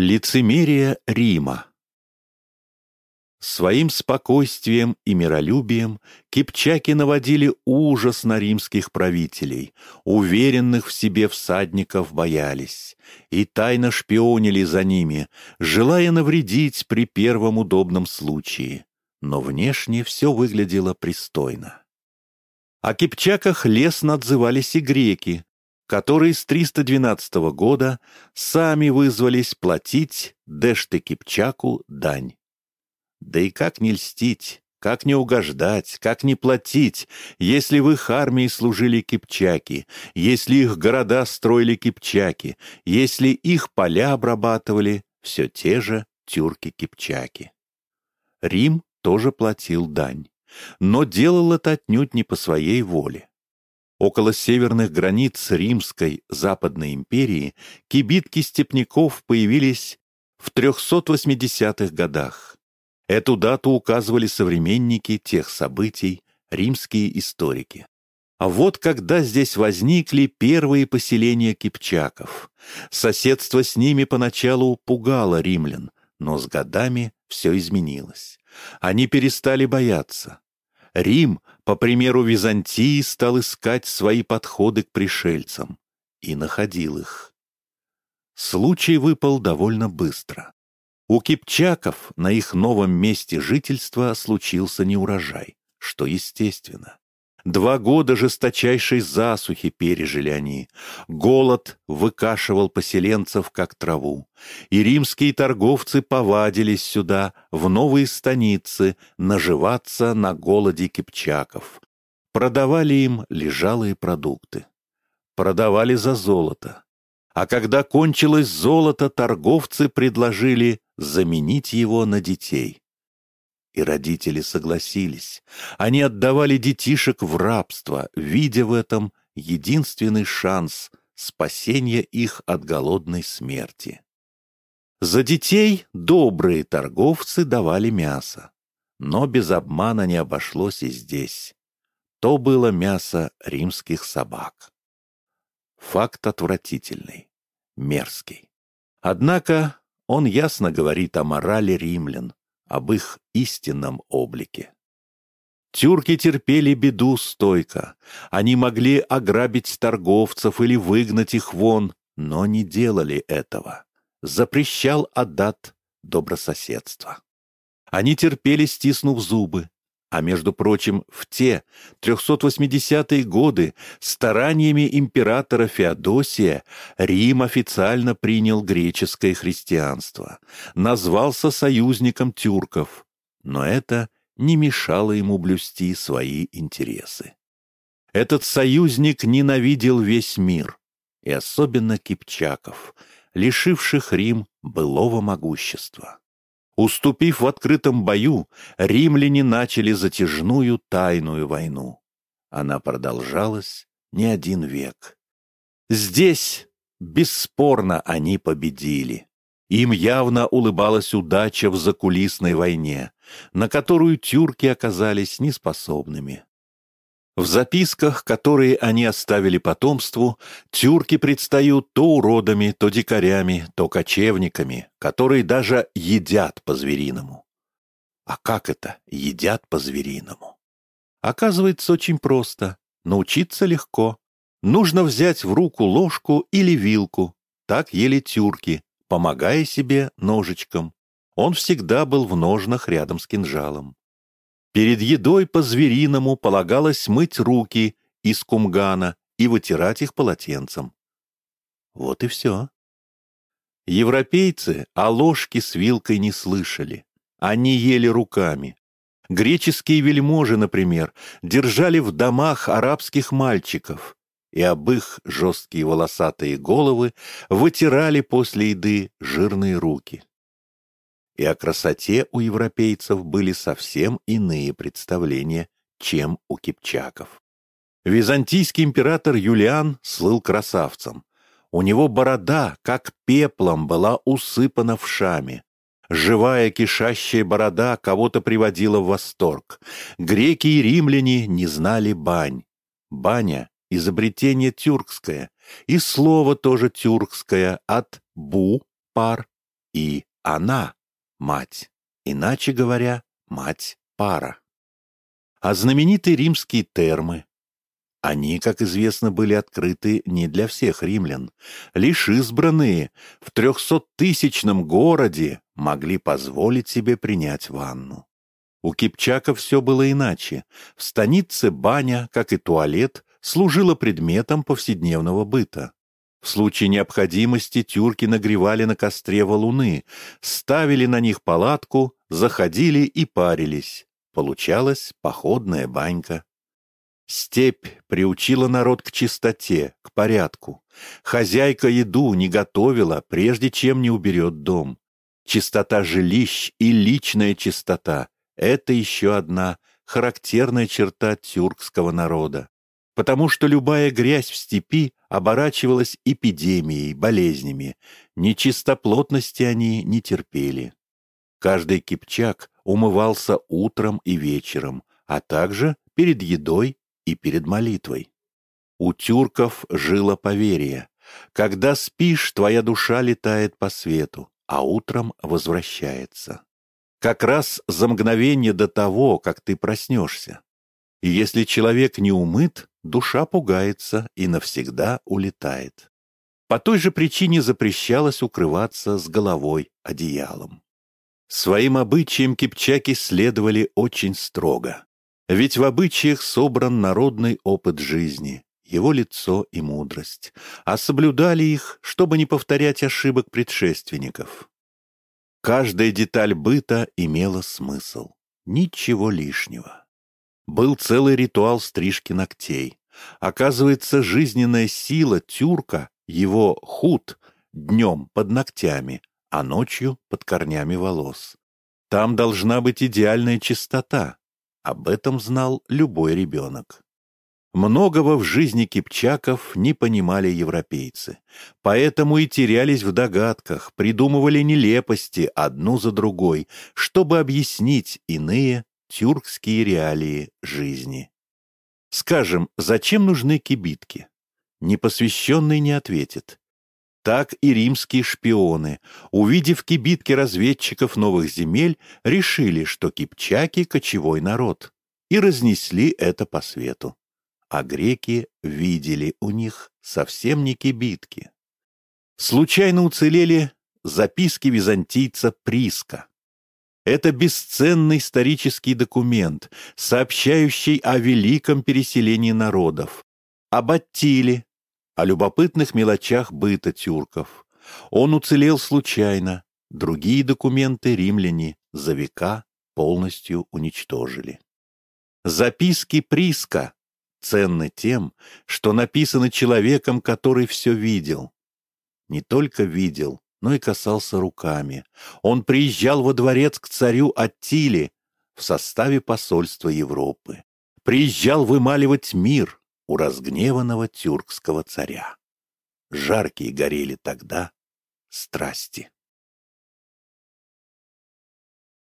Лицемерие Рима Своим спокойствием и миролюбием кипчаки наводили ужас на римских правителей, уверенных в себе всадников боялись, и тайно шпионили за ними, желая навредить при первом удобном случае. Но внешне все выглядело пристойно. О кипчаках лестно отзывались и греки, которые с 312 года сами вызвались платить Дэште Кипчаку дань. Да и как не льстить, как не угождать, как не платить, если в их армии служили кипчаки, если их города строили кипчаки, если их поля обрабатывали все те же тюрки-кипчаки. Рим тоже платил дань, но делал это отнюдь не по своей воле. Около северных границ Римской Западной империи кибитки степняков появились в 380-х годах. Эту дату указывали современники тех событий, римские историки. А вот когда здесь возникли первые поселения кипчаков. Соседство с ними поначалу пугало римлян, но с годами все изменилось. Они перестали бояться. Рим, по примеру Византии, стал искать свои подходы к пришельцам и находил их. Случай выпал довольно быстро. У кипчаков на их новом месте жительства случился неурожай, что естественно. Два года жесточайшей засухи пережили они. Голод выкашивал поселенцев, как траву. И римские торговцы повадились сюда, в новые станицы, наживаться на голоде кипчаков. Продавали им лежалые продукты. Продавали за золото. А когда кончилось золото, торговцы предложили заменить его на детей. И родители согласились. Они отдавали детишек в рабство, видя в этом единственный шанс спасения их от голодной смерти. За детей добрые торговцы давали мясо. Но без обмана не обошлось и здесь. То было мясо римских собак. Факт отвратительный, мерзкий. Однако он ясно говорит о морали римлян, об их истинном облике. Тюрки терпели беду стойко. Они могли ограбить торговцев или выгнать их вон, но не делали этого. Запрещал Адат добрососедство. Они терпели, стиснув зубы, а между прочим, в те 380-е годы стараниями императора Феодосия Рим официально принял греческое христианство, назвался союзником тюрков, но это не мешало ему блюсти свои интересы. Этот союзник ненавидел весь мир, и особенно кипчаков, лишивших Рим былого могущества. Уступив в открытом бою, римляне начали затяжную тайную войну. Она продолжалась не один век. Здесь, бесспорно, они победили. Им явно улыбалась удача в закулисной войне, на которую тюрки оказались неспособными. В записках, которые они оставили потомству, тюрки предстают то уродами, то дикарями, то кочевниками, которые даже едят по-звериному. А как это едят по-звериному? Оказывается, очень просто. Научиться легко. Нужно взять в руку ложку или вилку. Так ели тюрки, помогая себе ножичком. Он всегда был в ножнах рядом с кинжалом. Перед едой по-звериному полагалось мыть руки из кумгана и вытирать их полотенцем. Вот и все. Европейцы о ложке с вилкой не слышали. Они ели руками. Греческие вельможи, например, держали в домах арабских мальчиков, и об их жесткие волосатые головы вытирали после еды жирные руки и о красоте у европейцев были совсем иные представления, чем у кипчаков. Византийский император Юлиан слыл красавцем. У него борода, как пеплом, была усыпана вшами. Живая кишащая борода кого-то приводила в восторг. Греки и римляне не знали бань. Баня — изобретение тюркское, и слово тоже тюркское от «бу» — пар, и она — мать, иначе говоря, мать-пара. А знаменитые римские термы, они, как известно, были открыты не для всех римлян. Лишь избранные в трехсоттысячном городе могли позволить себе принять ванну. У кипчаков все было иначе. В станице баня, как и туалет, служила предметом повседневного быта. В случае необходимости тюрки нагревали на костре валуны, ставили на них палатку, заходили и парились. Получалась походная банька. Степь приучила народ к чистоте, к порядку. Хозяйка еду не готовила, прежде чем не уберет дом. Чистота жилищ и личная чистота — это еще одна характерная черта тюркского народа. Потому что любая грязь в степи оборачивалась эпидемией, болезнями. Нечистоплотности они не терпели. Каждый кипчак умывался утром и вечером, а также перед едой и перед молитвой. У тюрков жило поверье. Когда спишь, твоя душа летает по свету, а утром возвращается. Как раз за мгновение до того, как ты проснешься. И если человек не умыт, душа пугается и навсегда улетает. По той же причине запрещалось укрываться с головой одеялом. Своим обычаям кипчаки следовали очень строго. Ведь в обычаях собран народный опыт жизни, его лицо и мудрость, а соблюдали их, чтобы не повторять ошибок предшественников. Каждая деталь быта имела смысл, ничего лишнего. Был целый ритуал стрижки ногтей. Оказывается, жизненная сила тюрка, его худ, днем под ногтями, а ночью под корнями волос. Там должна быть идеальная чистота, об этом знал любой ребенок. Многого в жизни кипчаков не понимали европейцы, поэтому и терялись в догадках, придумывали нелепости одну за другой, чтобы объяснить иные тюркские реалии жизни. Скажем, зачем нужны кибитки? Непосвященный не ответит так и римские шпионы, увидев кибитки разведчиков новых земель, решили, что кипчаки — кочевой народ, и разнесли это по свету. А греки видели у них совсем не кибитки. Случайно уцелели записки византийца Приска. Это бесценный исторический документ, сообщающий о великом переселении народов, об Аттиле, о любопытных мелочах быта тюрков. Он уцелел случайно, другие документы римляне за века полностью уничтожили. Записки Приска ценны тем, что написаны человеком, который все видел. Не только видел, но и касался руками. Он приезжал во дворец к царю Аттиле в составе посольства Европы. Приезжал вымаливать мир, у разгневанного тюркского царя. Жаркие горели тогда страсти.